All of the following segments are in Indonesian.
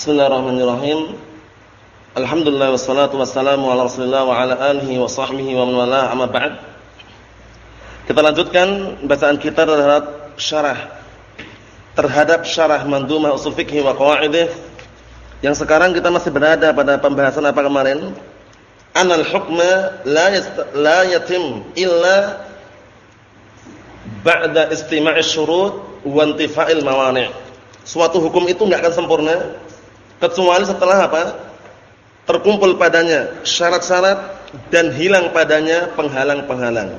Bismillahirrahmanirrahim. Alhamdulillah wassalatu wassalamu ala Rasulillah wa ala alihi wa sahbihi wa man amma ba'd. Kita lanjutkan bacaan kita terhadap syarah terhadap syarah Mandhumah Ushul Fiqh wa Qawaidih. Yang sekarang kita masih berada pada pembahasan apa kemarin? Anal hukma la la yatim illa ba'da istima'i syurut wa intifa'il mawani'. Suatu hukum itu enggak akan sempurna kecuali setelah apa? Terkumpul padanya syarat-syarat dan hilang padanya penghalang-penghalang.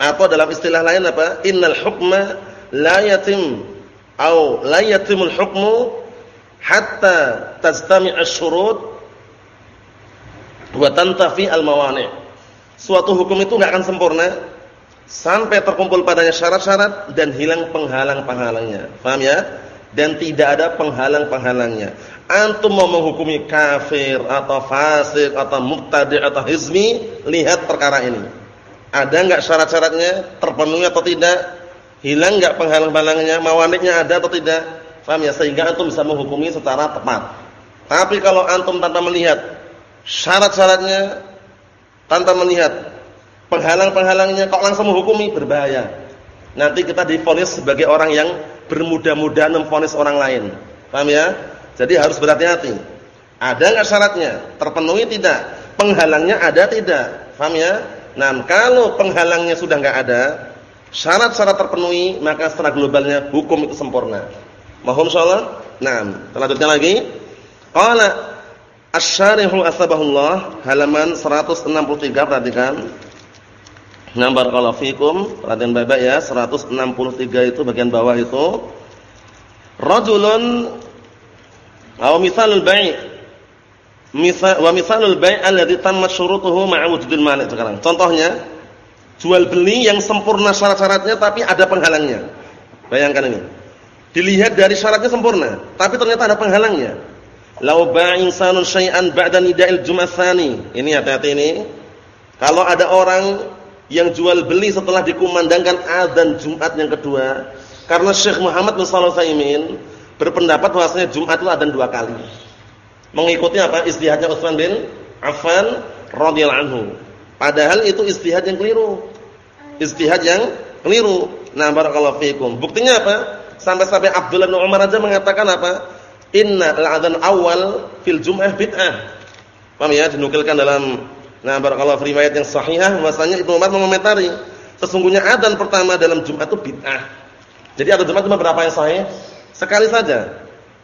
Atau dalam istilah lain apa? Innal hukma la yatim au la yatimul hukmu hatta tajtami' asy-syurut wa tantafi al-mawani'. Suatu hukum itu enggak akan sempurna sampai terkumpul padanya syarat-syarat dan hilang penghalang-penghalangnya. Paham ya? Dan tidak ada penghalang-penghalangnya. Antum mau menghukumi kafir atau fasik atau mubtadi' atau hizmi, lihat perkara ini. Ada enggak syarat-syaratnya terpenuhi atau tidak? Hilang enggak penghalang-penghalangnya? Mawaniknya ada atau tidak? Paham ya? Sehingga antum bisa menghukumi secara tepat. Tapi kalau antum tanpa melihat syarat-syaratnya, tanpa melihat penghalang-penghalangnya kok langsung menghukumi berbahaya. Nanti kita difonis sebagai orang yang bermudah-mudahan memfonis orang lain. Paham ya? Jadi harus berhati-hati. Ada enggak syaratnya? Terpenuhi tidak? Penghalangnya ada tidak? Paham ya? Nah, kalau penghalangnya sudah enggak ada, syarat-syarat terpenuhi, maka secara globalnya hukum itu sempurna. Mohon insyaallah. Nah, selanjutnya lagi. Qala Asy-Syarihu asbahullah halaman 163 perhatikan. Nah, barakallahu fikum. Perhatian Bapak ya, 163 itu bagian bawah itu. Rajulun aw misalul bai' misal wa misalul bai' alladhi tammat syurutuhu ma'a wujudil mani' sekarang. Contohnya, jual beli yang sempurna syarat-syaratnya tapi ada penghalangnya. Bayangkan ini. Dilihat dari syaratnya sempurna, tapi ternyata ada penghalangnya. Lau ba'a insanun syai'an ba'da nida'il jumatsani. Ini hati-hati ini. Kalau ada orang yang jual beli setelah dikumandangkan azan Jumat yang kedua. Karena Syekh Muhammad bin Shalih Utsaimin berpendapat bahwasanya Jumat itu azan dua kali. Mengikuti apa? Istihadnya Utsman bin Affan radhiyallahu anhu. Padahal itu istihad yang keliru. Istihad yang keliru. Nah, barakallahu fiikum. Buktinya apa? Sampai-sampai Abdullah bin Umar aja mengatakan apa? Inna al-adzan awal fil jum'ah bid'ah. Paham ya? Dinukilkan dalam Nah, barakallahu fi riwayat yang sahihah bahwasanya Ibnu Umar mengomentari, sesungguhnya adzan pertama dalam Jumat itu bid'ah. Jadi ada Jumat cuma berapa yang sahih? Sekali saja.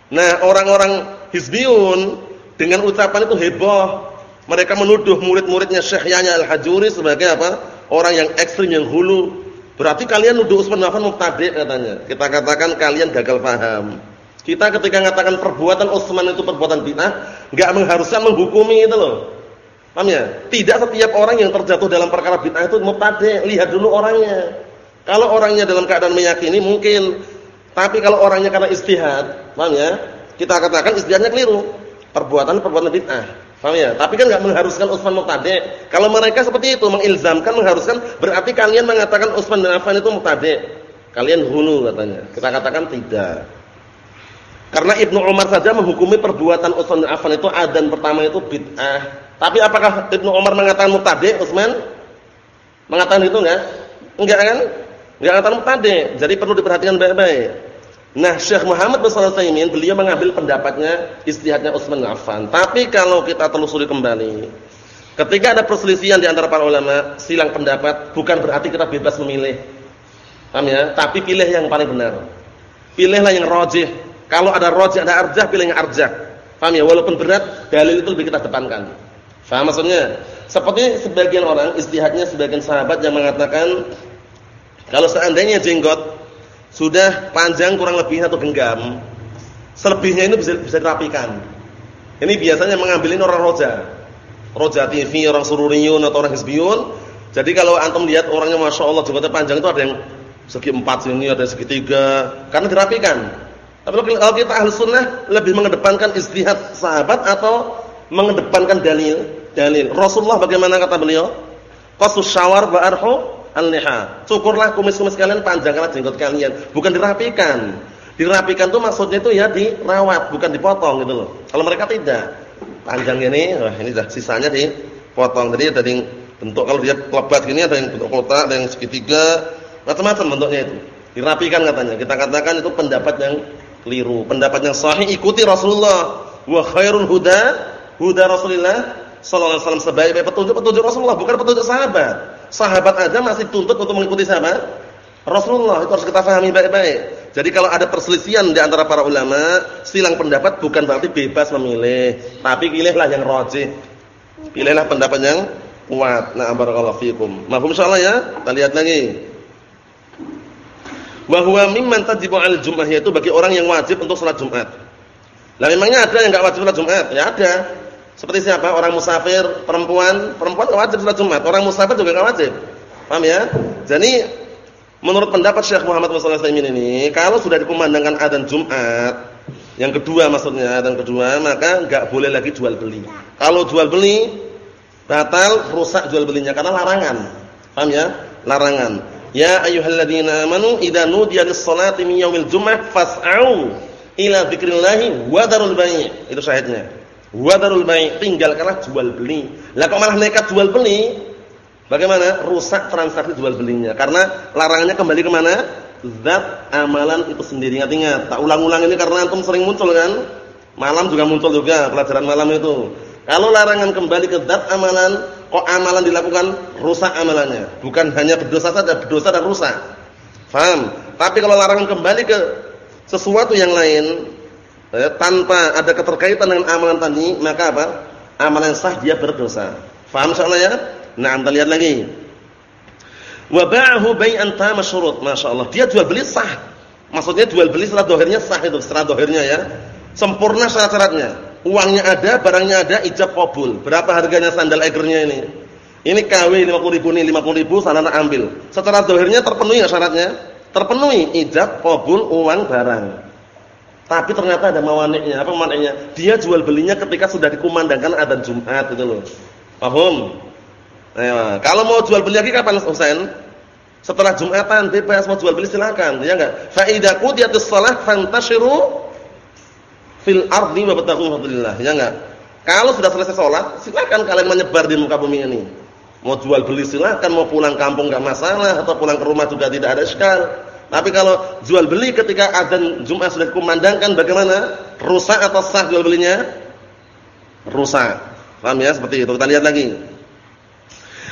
Nah, orang-orang hizbiyun dengan ucapan itu heboh. Mereka menuduh murid-muridnya Syekh Yahya Al-Hajuri sebagai apa? Orang yang ekstrim, yang hulu. Berarti kalian nuduh Utsman Affan katanya. Kita katakan kalian gagal paham. Kita ketika mengatakan perbuatan Utsman itu perbuatan bid'ah, enggak mengharuskan menghukumi itu loh. Paham ya? Tidak setiap orang yang terjatuh dalam perkara bid'ah itu mubtadi'. Lihat dulu orangnya. Kalau orangnya dalam keadaan meyakini mungkin. Tapi kalau orangnya karena istihad, paham ya? Kita katakan istihadnya keliru. Perbuatan perbuatan bid'ah. Paham ya? Tapi kan enggak mengharuskan Utsman mubtadi'. Kalau mereka seperti itu mengilzamkan mengharuskan berarti kalian mengatakan Utsman bin Affan itu mubtadi'. Kalian hulu katanya. Kita katakan tidak. Karena Ibnu Umar saja menghukumi perbuatan Utsman bin Affan itu adzan pertama itu bid'ah. Tapi apakah Ibnu Umar mengatakan mubtadi' Utsman? Mengatakan itu enggak? Enggak kan? Enggak mengatakan mubtadi'. Jadi perlu diperhatikan baik-baik. Nah, Syekh Muhammad bin Shalih beliau mengambil pendapatnya istihadnya Utsman Affan. Tapi kalau kita telusuri kembali, ketika ada perselisihan di antara para ulama, silang pendapat bukan berarti kita bebas memilih. Paham ya? Tapi pilih yang paling benar. Pilihlah yang rajih. Kalau ada rajih, ada arjah, pilih yang arjah. Paham ya? Walaupun berat, dalil itu lebih kita depankan. Faham maksudnya? Seperti sebagian orang, istihadnya sebagian sahabat yang mengatakan kalau seandainya jenggot sudah panjang kurang lebih satu genggam, selebihnya ini bisa bisa dirapikan. Ini biasanya mengambilin orang roja. Roja TV, orang sururiyun atau orang hizbiyun. Jadi kalau antum lihat orangnya Masya Allah jenggotnya panjang itu ada yang segi empat sini, ada segi tiga. Karena dirapikan. Tapi kalau kita ahli sunnah lebih mengedepankan istihad sahabat atau mengedepankan dalil? Dalil. Rasulullah bagaimana kata beliau? Qasus syawar wa arhu al-liha. Cukurlah kumis-kumis kalian, panjangkanlah jenggot kalian, bukan dirapikan. Dirapikan tuh maksudnya itu ya dirawat, bukan dipotong gitu loh. Kalau mereka tidak. Panjang ini, wah ini dah sisanya dipotong. Jadi ada yang bentuk kalau dia kelebat gini ada yang bentuk kotak, ada yang segitiga, macam-macam bentuknya itu. Dirapikan katanya. Kita katakan itu pendapat yang keliru. Pendapat yang sahih ikuti Rasulullah. Wa khairul huda huda Rasulullah sallallahu alaihi wasallam sebaik-baik petunjuk petunjuk Rasulullah, bukan petunjuk sahabat. Sahabat aja masih tuntut untuk mengikuti sahabat Rasulullah. Itu harus kita pahami baik-baik. Jadi kalau ada perselisihan di antara para ulama, silang pendapat bukan berarti bebas memilih, tapi pilihlah yang rajih. Pilihlah pendapat yang kuat. Nah, barakallahu fikum. Mafhum insyaallah ya? Kita lihat lagi. Wa huwa mimman tajibu 'al jum'ah yaitu bagi orang yang wajib untuk salat Jumat. Lah memangnya ada yang enggak wajib salat Jumat? Ya ada. Seperti siapa? Orang musafir, perempuan, perempuan enggak wajib salat Jumat. Orang musafir juga enggak wajib. Paham ya? Jadi Menurut pendapat Syekh Muhammad bin Shalih ini, kalau sudah dikumandangkan adzan Jumat, yang kedua maksudnya adzan kedua, maka enggak boleh lagi jual beli. Kalau jual beli batal, rusak jual belinya karena larangan. Paham ya? Larangan. Ya ayyuhalladzina amanu idza nudiya lis-salati min yaumil jum'ah fas'au ila dzikrillah wa darul bai'. Itu syahidnya. Wa darul bai', tinggalkanlah jual beli. Lah kok malah nekat jual beli? Bagaimana? Rusak transaksi jual belinya. Karena larangannya kembali ke mana? Zat amalan itu sendiri. Ingat-ingat. Tak ulang-ulang ini karena antum sering muncul kan? Malam juga muncul juga pelajaran malam itu. Kalau larangan kembali ke zat amalan, kok amalan dilakukan rusak amalannya. Bukan hanya berdosa saja, berdosa dan rusak. Faham? Tapi kalau larangan kembali ke sesuatu yang lain eh, tanpa ada keterkaitan dengan amalan tadi, maka apa? Amalan sah dia berdosa. Faham soalnya ya? Nah, kita lihat lagi. Wa ba'ahu bai'an tam syurut. Masyaallah. Dia jual beli sah. Maksudnya jual beli setelah dohirnya sah itu, setelah dohirnya ya. Sempurna syarat-syaratnya. Uangnya ada, barangnya ada, ijab kabul. Berapa harganya sandal egernya ini? Ini KW 50 ribu nih, 50 ribu sana ambil. Secara dohirnya terpenuhi enggak syaratnya? Terpenuhi ijab kabul uang barang. Tapi ternyata ada mawaniknya. Apa mawaniknya? Dia jual belinya ketika sudah dikumandangkan adzan Jumat itu loh. Paham? Ayo, kalau mau jual beli lagi kapan Husain? Setelah Jumatan bebas mau jual beli silakan, ya enggak? Fa idza qudiyatis shalah fantashiru fil ardi wabtaghu fadlillah, ya enggak? Kalau sudah selesai sholat, silakan kalian menyebar di muka bumi ini. Mau jual beli silakan, mau pulang kampung enggak masalah atau pulang ke rumah juga tidak ada iskal. Tapi kalau jual beli ketika adzan Jumat sudah dikumandangkan bagaimana? Rusak atau sah jual belinya? Rusak. Paham ya? Seperti itu. Kita lihat lagi.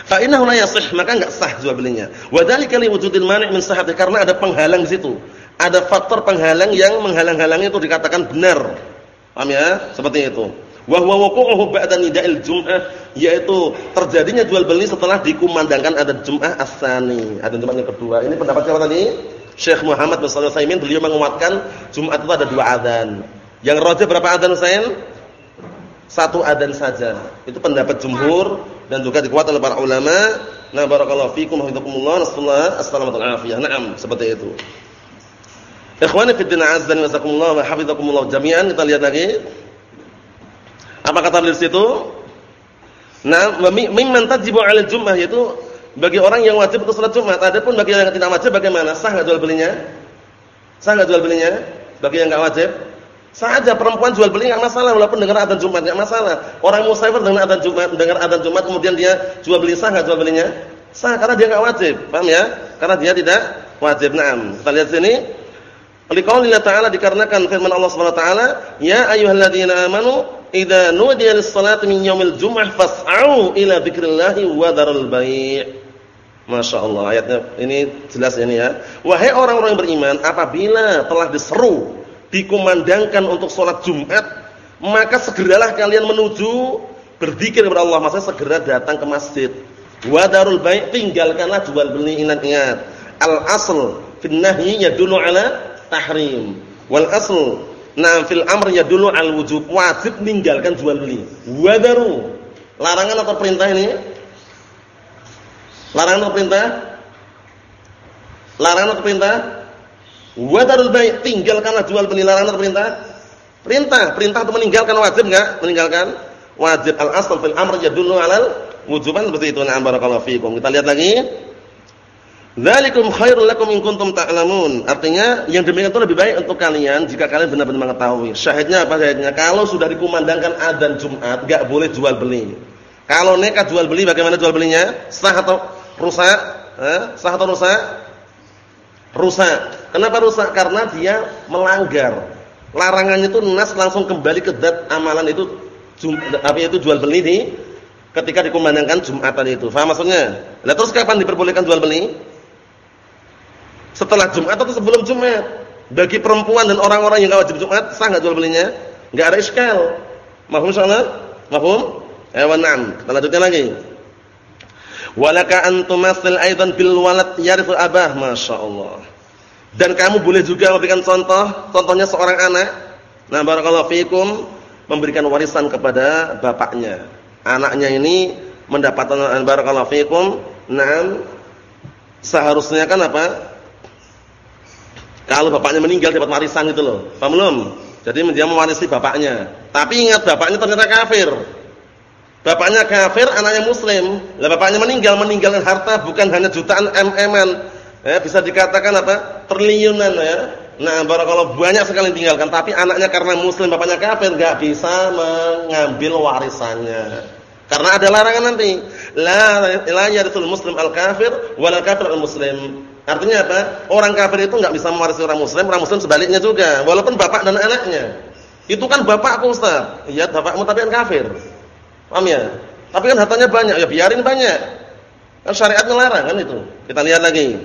Fa innahu la yasih, maka enggak sah jual belinya. Wa dzalika li wujudil mani' min sihhati karena ada penghalang di situ. Ada faktor penghalang yang menghalang-halangi itu dikatakan benar. Paham ya? Seperti itu. Wa huwa wuqu'uhu ba'da nida'il jum'ah, yaitu terjadinya jual beli setelah dikumandangkan ada Jum'ah as-tsani, ada Jum'ah yang kedua. Ini pendapat siapa tadi? Syekh Muhammad bin Shalih Al-Utsaimin beliau menguatkan Jumat itu ada dua adzan. Yang rajih berapa adzan Husain? Satu adzan saja. Itu pendapat jumhur dan juga dikuat oleh para ulama. Nah, barakallahu fikum wa hidakumullah. Nasallahu assalamu alaikum. Naam, seperti itu. Ikhwani fi din azza wa jazakumullah wa hafizakumullah jami'an. Kita lihat lagi. Apa kata di situ? Nah, mimman tajibu 'ala jum'ah yaitu bagi orang yang wajib untuk salat Jumat. Adapun bagi yang tidak wajib bagaimana? Sah enggak jual belinya? Sah enggak jual belinya? Bagi yang enggak wajib? Saja perempuan jual beli enggak masalah walaupun dengar adzan Jumat enggak masalah. Orang musafir dengar adzan Jumat, dengar adzan Jumat kemudian dia jual beli sah enggak jual belinya? Sah karena dia enggak wajib. Paham ya? Karena dia tidak wajib. Naam. Kita lihat sini. Liqaulillah ta'ala dikarenakan firman Allah taala, "Ya ayyuhalladzina amanu idza nudiya lis-salati min yaumil jum'ah fas'au ila dzikrillahi wa dzarul bai'." Masya Allah ayatnya ini jelas ini ya. Wahai orang-orang yang beriman, apabila telah diseru dikumandangkan untuk sholat Jumat, maka segeralah kalian menuju berzikir kepada Allah. Maksudnya segera datang ke masjid. Wadarul baik tinggalkanlah jual beli ingat-ingat. Al asl fil nahyi yadullu ala tahrim. Wal asl na fil amr yadullu al wujub. Wajib meninggalkan jual beli. Wadaru. Larangan atau perintah ini? Larangan atau perintah? Larangan atau perintah? Wadarul bai' tinggalkanlah jual beli larangan perintah? Perintah, perintah untuk meninggalkan wajib enggak? Meninggalkan wajib al-asl fil amr yadullu 'alal wujuban seperti itu. Na'am barakallahu fikum. Kita lihat lagi. Dzalikum khairul lakum in kuntum ta'lamun. Artinya yang demikian itu lebih baik untuk kalian jika kalian benar-benar mengetahui. Syahidnya apa syahidnya? Kalau sudah dikumandangkan adzan Jumat, enggak boleh jual beli. Kalau nekat jual beli bagaimana jual belinya? Sah atau rusak? Eh? Sah atau rusak? Rusak. Kenapa rusak? Karena dia melanggar. Larangannya itu nas langsung kembali ke zat amalan itu apa itu jual beli di ketika dikumandangkan Jumatan itu. Faham maksudnya? Lah terus kapan diperbolehkan jual beli? Setelah Jumat atau sebelum Jumat? Bagi perempuan dan orang-orang yang enggak wajib Jumat, sah enggak jual belinya? Enggak ada iskal. Mahum insyaallah? Mahum? Eh. Kita lanjutkan lagi. Walaka antumasil aidan bil walad yarithu abah, masyaallah. Dan kamu boleh juga memberikan contoh, contohnya seorang anak. Nah, barakallahu fikum memberikan warisan kepada bapaknya anaknya ini mendapatkan barakallahu fikum, nah seharusnya kan apa? Kalau bapaknya meninggal dapat warisan gitu loh. Paham belum? Jadi dia mewarisi bapaknya. Tapi ingat bapaknya ternyata kafir. Bapaknya kafir, anaknya muslim. Lah bapaknya meninggal, meninggalkan harta bukan hanya jutaan mm-an. Ya, bisa dikatakan apa? triliunan ya. Nah, barakallahu banyak sekali tinggalkan, tapi anaknya karena muslim, bapaknya kafir, enggak bisa mengambil warisannya. Karena ada larangan nanti. La la yarithul muslim al-kafir wal kafir al-muslim. Artinya apa? Orang kafir itu enggak bisa mewarisi orang muslim, orang muslim sebaliknya juga, walaupun bapak dan anaknya. Itu kan bapakku Ustaz. Iya, bapakmu tapi kan kafir. Paham ya? Tapi kan hartanya banyak, ya biarin banyak. Kan syariat melarang kan itu. Kita lihat lagi.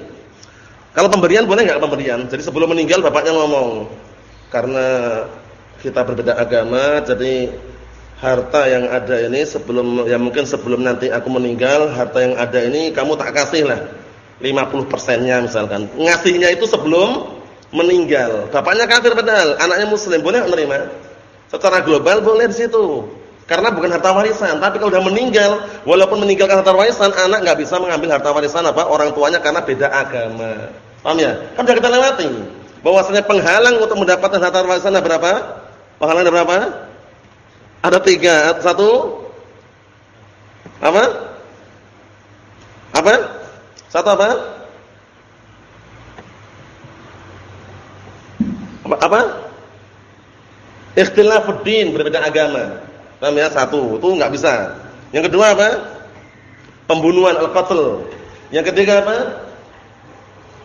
Kalau pemberian boleh enggak pemberian? Jadi sebelum meninggal bapaknya ngomong, karena kita berbeda agama, jadi harta yang ada ini sebelum ya mungkin sebelum nanti aku meninggal harta yang ada ini kamu tak kasih lah 50 persennya misalkan ngasihnya itu sebelum meninggal bapaknya kafir padahal anaknya muslim boleh menerima secara global boleh di situ karena bukan harta warisan tapi kalau sudah meninggal walaupun meninggalkan harta warisan anak nggak bisa mengambil harta warisan apa orang tuanya karena beda agama paham ya kan sudah kita lewati bahwasanya penghalang untuk mendapatkan harta warisan ada berapa penghalang ada berapa ada tiga. Satu. Apa? Apa? Satu apa? Apa? apa? Ikhtilafuddin, berbeda agama. Namanya satu, itu enggak bisa. Yang kedua apa? Pembunuhan al-qatl. Yang ketiga apa?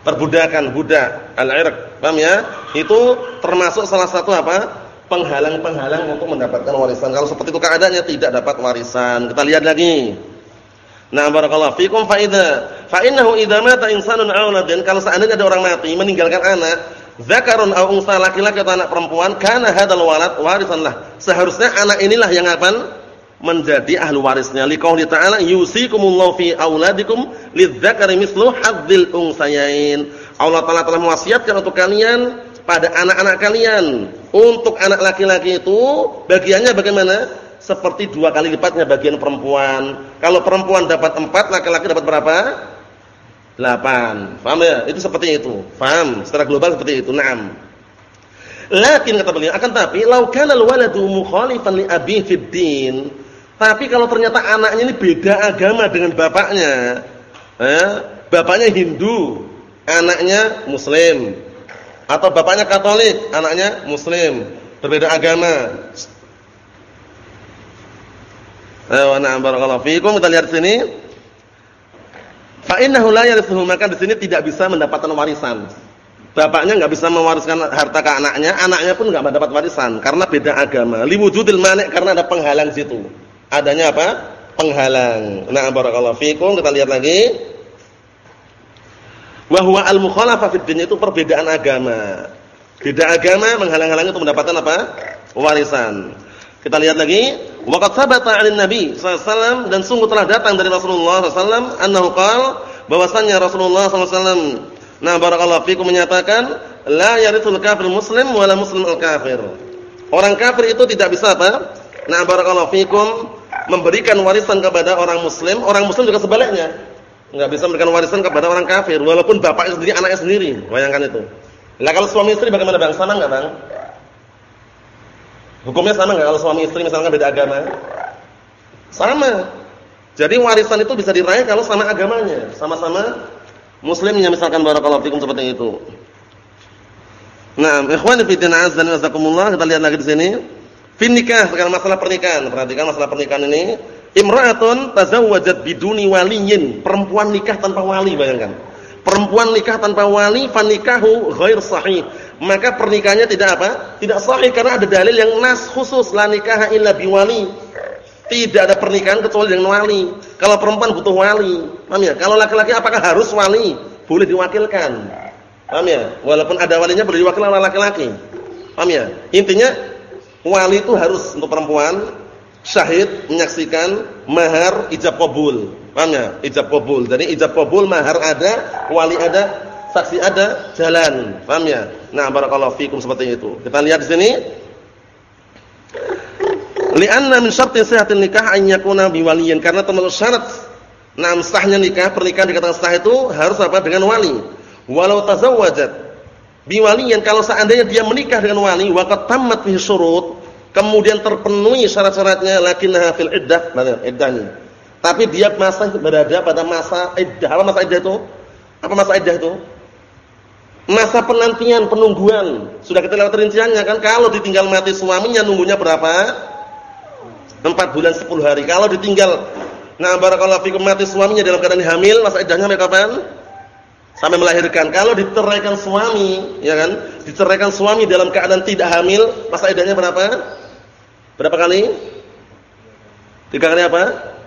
Perbudakan, budak, al-irq. Paham ya? Itu termasuk salah satu apa? penghalang-penghalang untuk mendapatkan warisan. Kalau seperti itu keadaannya tidak dapat warisan. Kita lihat lagi. Nah, barakallahu fikum fa idza fa innahu idza mata insanun dan kalau seandainya ada orang mati meninggalkan anak, zakarun aw unsa laki-laki atau anak perempuan, kana hadzal walad warisan lah. Seharusnya anak inilah yang akan menjadi ahli warisnya. Liqauli ta'ala yusikumullahu fi auladikum lidzakari mislu hadzil unsayain. Allah Taala telah mewasiatkan untuk kalian pada anak-anak kalian. Untuk anak laki-laki itu bagiannya bagaimana? Seperti dua kali lipatnya bagian perempuan. Kalau perempuan dapat empat, laki-laki dapat berapa? Delapan. Paham ya? Itu seperti itu. Paham? Secara global seperti itu. Naam. Lakin kata beliau, akan tapi lau kana al-waladu mukhalifan li abi fid. Tapi kalau ternyata anaknya ini beda agama dengan bapaknya, eh, bapaknya Hindu, anaknya Muslim. Atau bapaknya Katolik, anaknya Muslim, berbeda agama. Ayo, na'am barakallahu fiikum. Kita lihat sini. Fa innahu la yarithuhu, maka di sini tidak bisa mendapatkan warisan. Bapaknya enggak bisa mewariskan harta ke anaknya, anaknya pun enggak mendapat warisan karena beda agama. Liwujudil mani' karena ada penghalang situ. Adanya apa? Penghalang. Na'am barakallahu fiikum. Kita lihat lagi. Wa huwa al-mukhalafah fid din itu perbedaan agama. Beda agama menghalang-halangi untuk mendapatkan apa? Warisan. Kita lihat lagi, waqad sabata 'an Nabi sallallahu dan sungguh telah datang dari Rasulullah sallallahu annahu qala bahwasanya Rasulullah sallallahu nah barakallahu fikum menyatakan la yarithul kafir muslim wala muslim al-kafir. Orang kafir itu tidak bisa apa? Nah barakallahu fikum memberikan warisan kepada orang muslim, orang muslim juga sebaliknya. Nggak bisa memberikan warisan kepada orang kafir walaupun bapaknya sendiri anaknya sendiri. Bayangkan itu. Lah kalau suami istri bagaimana bang? Sama nggak bang hukumnya sama nggak kalau suami istri misalnya beda agama sama jadi warisan itu bisa diraih kalau sama agamanya sama-sama muslimnya misalkan barakallahu fikum seperti itu. Nah, ikhwani fi din azza wa jazakumullah, kita lihat lagi di sini. Fin nikah, sekarang masalah pernikahan. Perhatikan masalah pernikahan ini. Imra'atun tazawwajat biduni waliyin, perempuan nikah tanpa wali, bayangkan. Perempuan nikah tanpa wali, fanikahu ghair sahih. Maka pernikahannya tidak apa? Tidak sahih karena ada dalil yang nas khusus la nikah illa biwali. Tidak ada pernikahan kecuali dengan wali. Kalau perempuan butuh wali. Paham ya? Kalau laki-laki apakah harus wali? Boleh diwakilkan. Paham ya? Walaupun ada walinya boleh diwakilkan oleh laki-laki. Paham ya? Intinya wali itu harus untuk perempuan syahid menyaksikan mahar ijab kabul. Paham ya? Ijab kabul. Jadi ijab kabul mahar ada, wali ada, saksi ada, jalan. Paham ya? Nah, barakallahu fikum seperti itu. Kita lihat di sini Li'anna min syarti sihatin nikah an yakuna biwaliyin karena termasuk syarat nah sahnya nikah pernikahan dikatakan sah itu harus apa dengan wali. Walau tazawwajat biwaliyin kalau seandainya dia menikah dengan wali wa qad tammat syurut kemudian terpenuhi syarat-syaratnya lakinnaha fil iddah iddahnya. Tapi dia masih berada pada masa iddah. Apa masa iddah itu? Apa masa iddah itu? Masa penantian, penungguan. Sudah kita lewat rinciannya kan kalau ditinggal mati suaminya nunggunya berapa? 4 bulan 10 hari. Kalau ditinggal nah barakallahu fikum mati suaminya dalam keadaan hamil, masa iddahnya sampai kapan? Sampai melahirkan. Kalau diceraikan suami, ya kan? Diceraikan suami dalam keadaan tidak hamil, masa iddahnya berapa? Berapa kali? Tiga kali apa?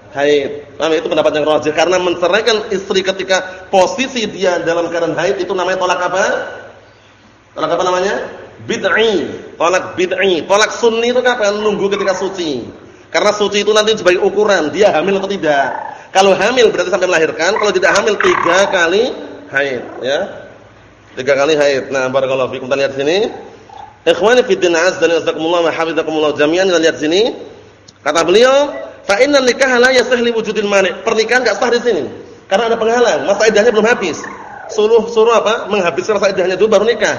Haid. Nah, itu pendapat yang rajih karena menceraikan istri ketika posisi dia dalam keadaan haid itu namanya tolak apa? Tolak apa namanya? Bid'i. Tolak bid'i. Tolak sunni itu kapan? Nunggu ketika suci. Karena suci itu nanti sebagai ukuran dia hamil atau tidak. Kalau hamil berarti sampai melahirkan, kalau tidak hamil tiga kali haid, ya. Tiga kali haid. Nah, barakallahu fikum. Lihat sini. Ikhwani fi din azza wa wa hafizakumullah jami'an. Lihat sini. Kata beliau, fa innal nikah la yasih li wujudil mani'. Pernikahan enggak sah di sini. Karena ada penghalang, masa iddahnya belum habis. Suruh suruh apa? Menghabiskan masa iddahnya dulu baru nikah.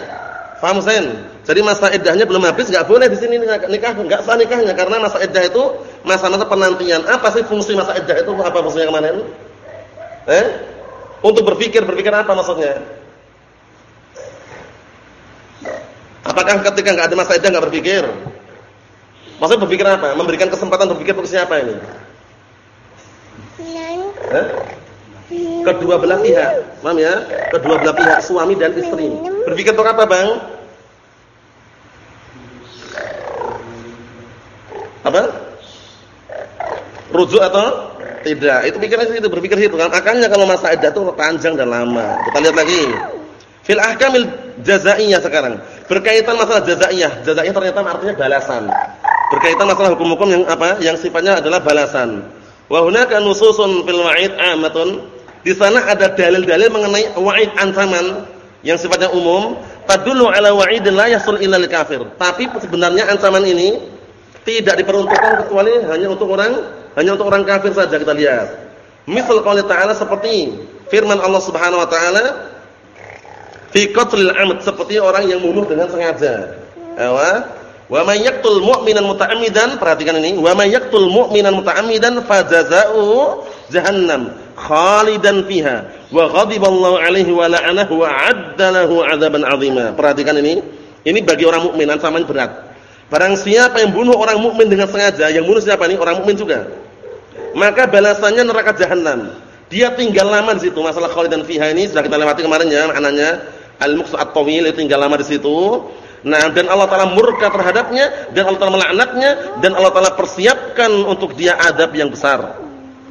Paham Husain? Jadi masa iddahnya belum habis enggak boleh di sini nikah, enggak sah nikahnya karena masa iddah itu masa-masa penantian. Apa sih fungsi masa iddah itu? Apa fungsinya kemarin? Eh? Untuk berpikir, berpikir apa maksudnya? Apakah ketika enggak ada masa iddah enggak berpikir? Maksudnya berpikir apa? Memberikan kesempatan berpikir untuk siapa ini? Eh? Kedua belah pihak. Paham ya? Kedua belah pihak, suami dan istri. Berpikir untuk apa, Bang? apa? Rujuk atau tidak? Itu pikiran itu berpikir itu kan. Akannya kalau masa iddah itu panjang dan lama. Kita lihat lagi. Fil ahkamil jazaiyah sekarang. Berkaitan masalah jazaiyah. Jazaiyah ternyata artinya balasan. Berkaitan masalah hukum-hukum yang apa? Yang sifatnya adalah balasan. Wa hunaka nususun fil wa'id amatun. Di sana ada dalil-dalil mengenai wa'id ancaman yang sifatnya umum, tadullu ala wa'idin la yasul illa kafir. Tapi sebenarnya ancaman ini tidak diperuntukkan kecuali hanya untuk orang hanya untuk orang kafir saja kita lihat. Misal qauli ta'ala seperti firman Allah Subhanahu wa taala fi qatlil amd seperti orang yang membunuh dengan sengaja. Ewa, wa may yaqtul mu'minan muta'ammidan perhatikan ini, wa may yaqtul mu'minan muta'ammidan fajazaohu jahannam khalidan fiha wa ghadiballahu alaihi wa la'anahu wa 'adda lahu 'adzaban 'azima. Perhatikan ini. Ini bagi orang mukmin ancaman berat. Barang siapa yang bunuh orang mukmin dengan sengaja, yang bunuh siapa nih? Orang mukmin juga. Maka balasannya neraka jahanam. Dia tinggal lama di situ. Masalah dan fiha ini sudah kita lewati kemarin ya, maknanya al-muqsa at-tawil tinggal lama di situ. Nah, dan Allah Taala murka terhadapnya dan Allah Taala melaknatnya dan Allah Taala persiapkan untuk dia adab yang besar.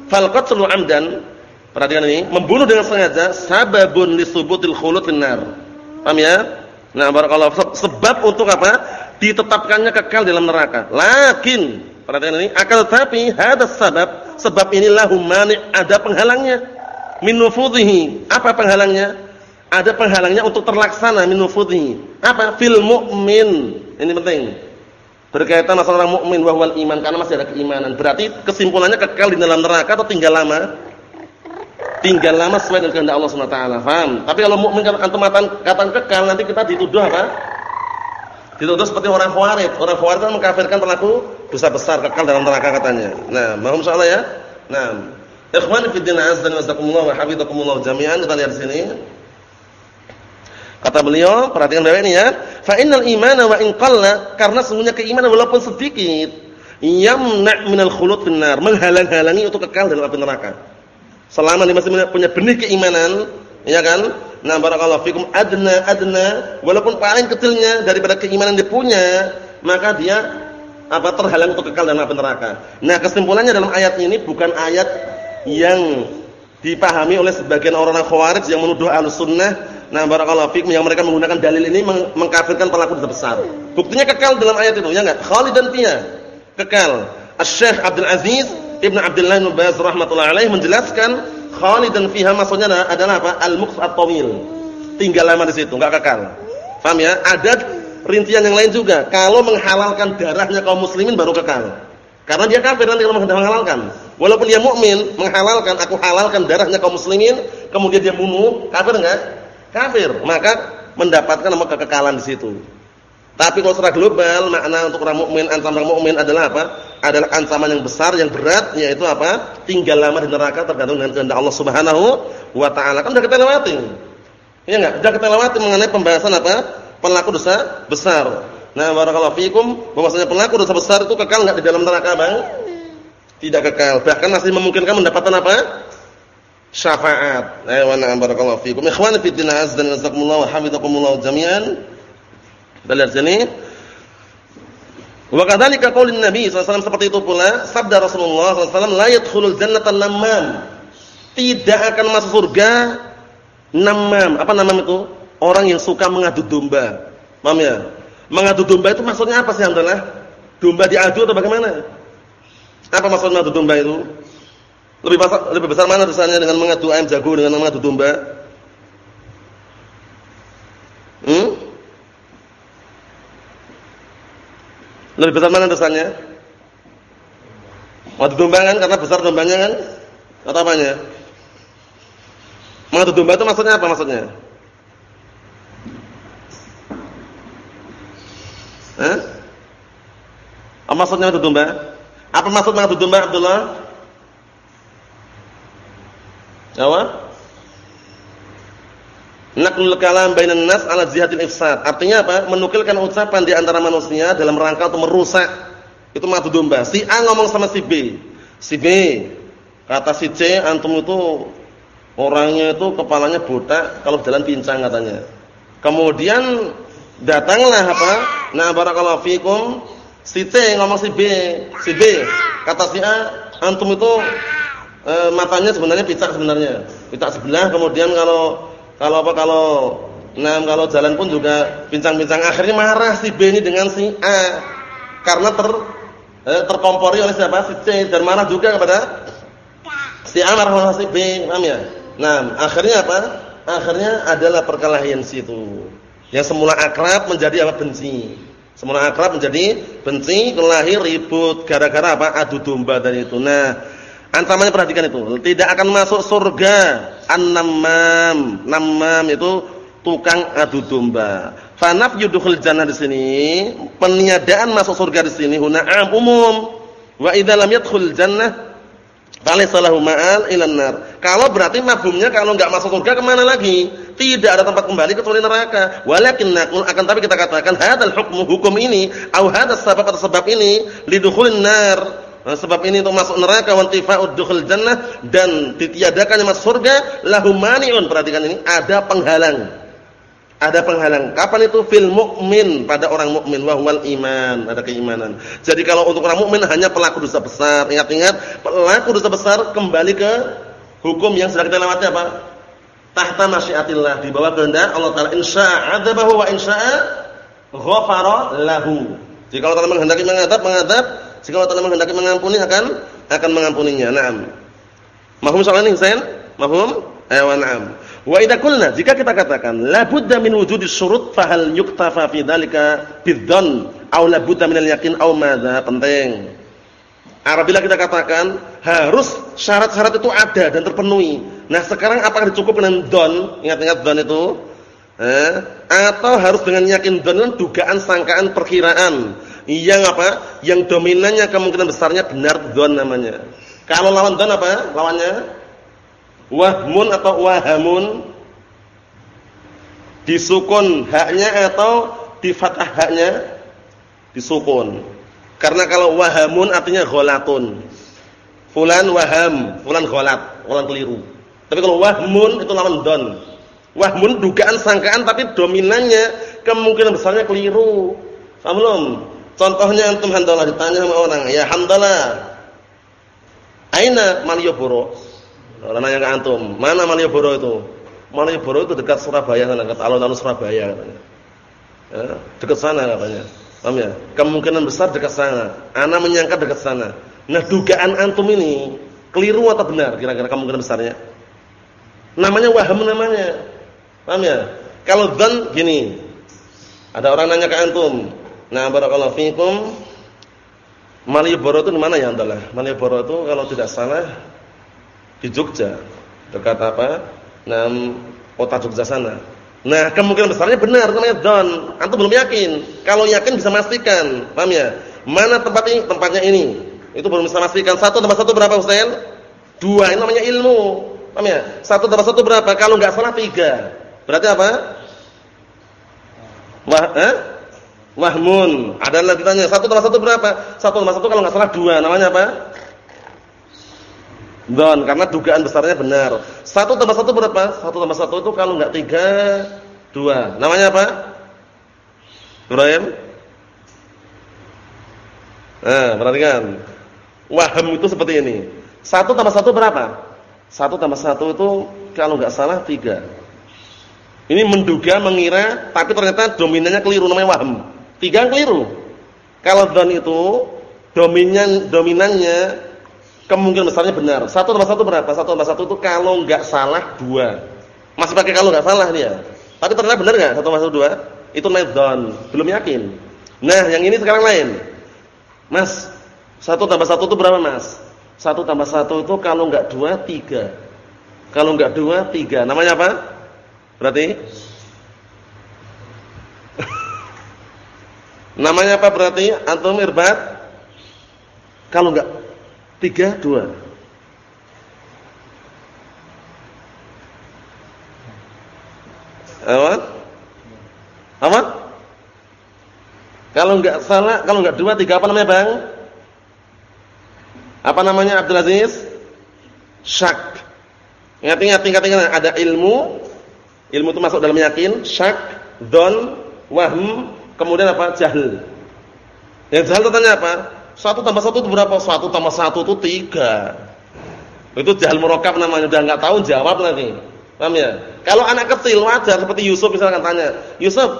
Fal qatlu amdan, perhatikan ini, membunuh dengan sengaja sababun lisubutil khulud finnar. Paham ya? Nah, barakallahu sebab untuk apa? ditetapkannya kekal dalam neraka. Lakin, perhatikan ini, akal tapi ada sebab, sebab inilah humani ada penghalangnya. Min Apa penghalangnya? Ada penghalangnya untuk terlaksana min Apa? Fil mu'min. Ini penting. Berkaitan masalah orang mukmin wahwal iman karena masih ada keimanan. Berarti kesimpulannya kekal di dalam neraka atau tinggal lama? Tinggal lama sesuai dengan kehendak Allah taala. Paham? Tapi kalau mukmin antum katakan kekal nanti kita dituduh apa? Dituduh seperti orang khawarij. Orang khawarij kan mengkafirkan pelaku dosa besar kekal dalam neraka katanya. Nah, mohon insyaallah ya. Nah, Ikhwan fi din azza wa jazakumullah wa hafizakumullah jami'an. Kita lihat sini. Kata beliau, perhatikan baik ini ya. Fa innal imana wa in qalla, karena sesungguhnya keimanan walaupun sedikit, yamna' minal khulud finnar, menghalang-halangi untuk kekal dalam api neraka. Selama dia masih punya benih keimanan, ya kan? Nah, barakallahu fikum adna adna, walaupun paling kecilnya daripada keimanan dia punya, maka dia apa terhalang untuk kekal dalam api neraka. Nah, kesimpulannya dalam ayat ini bukan ayat yang dipahami oleh sebagian orang-orang khawarij yang menuduh Ahlussunnah Nah, barakallahu fikum yang mereka menggunakan dalil ini meng mengkafirkan pelaku dosa besar. Buktinya kekal dalam ayat itu, ya enggak? Khalidan fiha. Kekal. Asy-Syaikh Abdul Aziz Ibnu Abdullah bin Baz rahimatullah alaih menjelaskan khalidan fiha maksudnya adalah apa? Al-muqs at-tawil. Tinggal lama di situ, enggak kekal. Paham ya? Ada rincian yang lain juga. Kalau menghalalkan darahnya kaum muslimin baru kekal. Karena dia kafir nanti kalau menghalalkan. Walaupun dia mukmin, menghalalkan aku halalkan darahnya kaum muslimin, kemudian dia bunuh, kafir enggak? Kafir, maka mendapatkan nama kekekalan di situ. Tapi kalau secara global makna untuk orang mukmin ancaman mukmin adalah apa? Adalah ancaman yang besar, yang berat yaitu apa? Tinggal lama di neraka tergantung dengan kehendak Allah Subhanahu wa taala. Kan sudah kita lewati. Iya enggak? Sudah kita lewati mengenai pembahasan apa? Pelaku dosa besar. Nah, barakallahu fikum, bahwasanya pelaku dosa besar itu kekal enggak di dalam neraka, Bang? Tidak kekal. Bahkan masih memungkinkan mendapatkan apa? Syafaat. Ayo wa barakallahu fikum. Ikhwan fi din azza wa jazakumullah wa hafizakumullah jami'an. Dari sini Wa kadzalika qaulin Nabi SAW seperti itu pula sabda Rasulullah SAW la yadkhulul jannata namam. Tidak akan masuk surga namam. Apa namam itu? Orang yang suka mengadu domba. Paham ya? Mengadu domba itu maksudnya apa sih Alhamdulillah? Domba diadu atau bagaimana? Apa maksud mengadu domba itu? Lebih besar, lebih besar mana dosanya dengan mengadu ayam jago dengan mengadu domba? Hmm? Lebih besar mana dosanya? Mengadu domba kan karena besar dombanya kan? Atau apanya? Mengadu domba itu maksudnya apa maksudnya? Hah? Apa maksudnya mengadu domba? Apa maksud mengadu domba Abdullah? Apa? Naqlul kalam bainan nas ala jihadil ifsad. Artinya apa? Menukilkan ucapan di antara manusia dalam rangka untuk merusak. Itu matu domba. Si A ngomong sama si B. Si B kata si C, antum itu orangnya itu kepalanya botak, kalau jalan pincang katanya. Kemudian datanglah apa? Nah, barakallahu fikum. Si C ngomong si B, si B kata si A, antum itu e, matanya sebenarnya picak sebenarnya. Picak sebelah kemudian kalau kalau apa kalau nah kalau jalan pun juga pincang-pincang akhirnya marah si B ini dengan si A karena ter eh, terkompori oleh siapa si C dan marah juga kepada si A marah si B, paham ya? Nah, akhirnya apa? Akhirnya adalah perkelahian situ. Yang semula akrab menjadi apa? benci. Semula akrab menjadi benci, kelahir ribut gara-gara apa? adu domba dari itu. Nah, Ancamannya perhatikan itu, tidak akan masuk surga an-namam. Namam itu tukang adu domba. Fanaf yudkhul jannah di sini, peniadaan masuk surga di sini huna umum. Wa idza lam yadkhul jannah falaysa lahu ma'al ilan nar. Kalau berarti mafhumnya kalau enggak masuk surga ke mana lagi? Tidak ada tempat kembali kecuali neraka. Walakin naqul akan tapi kita katakan hadzal hukmu hukum ini au hadzal sabab atau sebab ini lidukhulin nar sebab ini untuk masuk neraka wa intifa'ud dukhul jannah dan ditiadakannya masuk surga lahu mani'un. Perhatikan ini ada penghalang. Ada penghalang. Kapan itu fil mukmin pada orang mukmin wa huwal iman, ada keimanan. Jadi kalau untuk orang mukmin hanya pelaku dosa besar. Ingat-ingat, pelaku dosa besar kembali ke hukum yang sudah kita lewati apa? Tahta masyiatillah, di bawah kehendak Allah Taala. Insya'a adzabahu wa insya'a ghafara lahu. Jika Allah Taala menghendaki mengadab, mengadab jika Allah Taala menghendaki mengampuni akan akan mengampuninya. Naam. Mahum soal ini Husain? Mahum? Eh na'am. Wa idza qulna jika kita katakan la budda min wujudi syurut fa hal yuktafa fi dzalika bidzan aw la budda min al-yaqin aw madza? Penting. Apabila kita katakan harus syarat-syarat itu ada dan terpenuhi. Nah, sekarang apakah cukup dengan don? Ingat-ingat don itu? Eh, atau harus dengan yakin don dugaan, sangkaan, perkiraan yang apa? Yang dominannya kemungkinan besarnya benar dzan namanya. Kalau lawan don apa? Lawannya wahmun atau wahamun? Disukun haknya atau di fathah haknya? Disukun. Karena kalau wahamun artinya ghalatun. Fulan waham, fulan ghalat, fulan keliru. Tapi kalau wahmun itu lawan don. Wahmun dugaan sangkaan tapi dominannya kemungkinan besarnya keliru. Paham belum? Contohnya antum handalah ditanya sama orang, "Ya hamdalah, aina Malioboro?" Orang nanya ke antum, "Mana Malioboro itu?" Malioboro itu dekat Surabaya sana, dekat alun-alun Surabaya katanya. Ya, dekat sana katanya. Paham ya? Kemungkinan besar dekat sana. Ana menyangka dekat sana. Nah, dugaan antum ini keliru atau benar kira-kira kemungkinan besarnya? Namanya waham namanya. Paham ya? Kalau dzan gini. Ada orang nanya ke antum, Nah, barakallahu fikum. Malioboro itu di mana ya adalah? Malioboro itu kalau tidak salah di Jogja. Dekat apa? Nah, kota Jogja sana. Nah, kemungkinan besarnya benar namanya don. Antum belum yakin. Kalau yakin bisa memastikan. Paham ya? Mana tempat ini? Tempatnya ini. Itu belum bisa memastikan. Satu tambah satu berapa Ustaz? Dua. Ini namanya ilmu. Paham ya? Satu tambah satu berapa? Kalau nggak salah tiga. Berarti apa? Wah, eh? Wahmun. Ada lagi tanya, satu tambah satu berapa? Satu tambah satu kalau nggak salah dua. Namanya apa? Don, karena dugaan besarnya benar. Satu tambah satu berapa? Satu tambah satu itu kalau nggak tiga, dua. Namanya apa? Ibrahim? Nah, perhatikan. Waham itu seperti ini. Satu tambah satu berapa? Satu tambah satu itu kalau nggak salah tiga. Ini menduga, mengira, tapi ternyata dominannya keliru namanya waham. Tiga keliru. Kalau don itu dominan dominannya kemungkinan besarnya benar. Satu tambah satu berapa? Satu tambah satu itu kalau nggak salah dua. Masih pakai kalau nggak salah dia. Tapi ternyata benar nggak satu tambah satu dua? Itu namanya don. Belum yakin. Nah, yang ini sekarang lain. Mas, satu tambah satu itu berapa mas? Satu tambah satu itu kalau nggak dua tiga. Kalau nggak dua tiga. Namanya apa? Berarti Namanya apa berarti? Antum irbat? Kalau enggak tiga, dua. Apa? Apa? Kalau enggak salah, kalau enggak dua, tiga apa namanya bang? Apa namanya Abdul Aziz? Syak. Ingat-ingat tingkat-tingkat ada ilmu, ilmu itu masuk dalam yakin, syak, don, wahm, Kemudian apa? Jahil. Yang jahil tanya apa? Satu tambah satu itu berapa? Satu tambah satu itu tiga. Itu jahil merokap namanya. Udah nggak tahu jawab nanti. Paham ya? Kalau anak kecil wajar seperti Yusuf misalkan tanya, Yusuf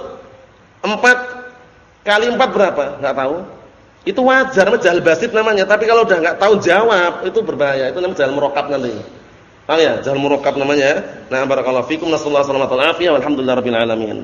empat kali empat berapa? Nggak tahu. Itu wajar, namanya jahil basit namanya. Tapi kalau udah nggak tahu jawab, itu berbahaya. Itu namanya jahil merokap nanti. Paham ya? Jahil merokap namanya. Nah, barakallahu fikum. Nasallahu alaihi wasallam. Alhamdulillah rabbil alamin.